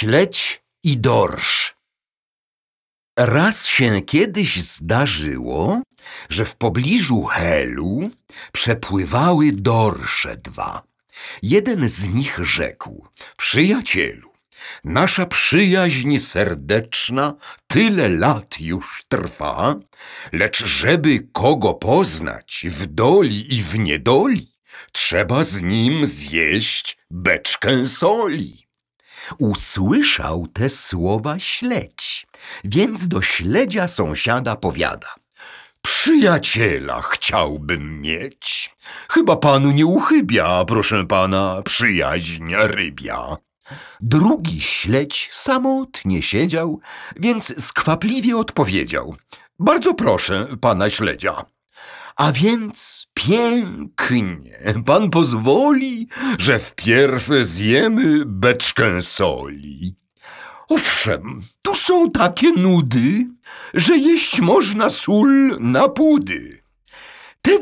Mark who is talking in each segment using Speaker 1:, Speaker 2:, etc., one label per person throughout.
Speaker 1: Śledź i dorsz. Raz się kiedyś zdarzyło, że w pobliżu Helu przepływały dorsze dwa. Jeden z nich rzekł: Przyjacielu, nasza przyjaźń serdeczna tyle lat już trwa, lecz żeby kogo poznać w doli i w niedoli, trzeba z nim zjeść beczkę soli. Usłyszał te słowa śledź, więc do śledzia sąsiada powiada. Przyjaciela chciałbym mieć. Chyba panu nie uchybia, proszę pana, przyjaźń rybia. Drugi śledź samotnie siedział, więc skwapliwie odpowiedział. Bardzo proszę pana śledzia. A więc pięknie, pan pozwoli, że wpierw zjemy beczkę soli. Owszem, tu są takie nudy, że jeść można sól na pudy.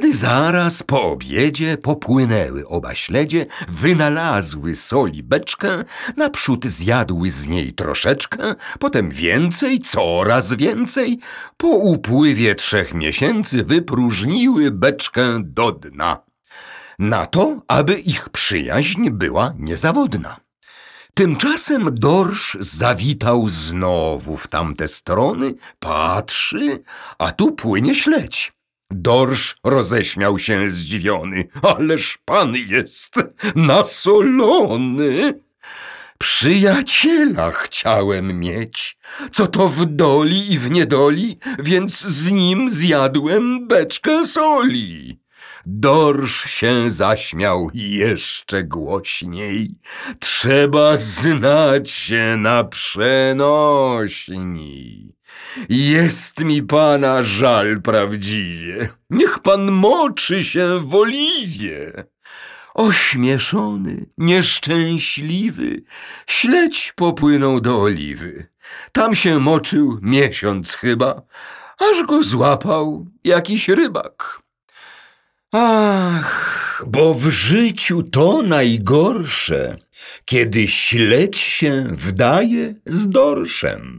Speaker 1: Tedy zaraz po obiedzie popłynęły oba śledzie, wynalazły soli beczkę, naprzód zjadły z niej troszeczkę, potem więcej, coraz więcej. Po upływie trzech miesięcy wypróżniły beczkę do dna. Na to, aby ich przyjaźń była niezawodna. Tymczasem dorsz zawitał znowu w tamte strony, patrzy, a tu płynie śledź. Dorsz roześmiał się zdziwiony. Ależ pan jest nasolony. Przyjaciela chciałem mieć, co to w doli i w niedoli, więc z nim zjadłem beczkę soli. Dorsz się zaśmiał jeszcze głośniej. Trzeba znać się na przenośni. Jest mi pana żal prawdziwie. Niech pan moczy się w oliwie. Ośmieszony, nieszczęśliwy, śledź popłynął do oliwy. Tam się moczył miesiąc chyba, aż go złapał jakiś rybak. Ach, bo w życiu to najgorsze, kiedy śledź się wdaje z dorszem.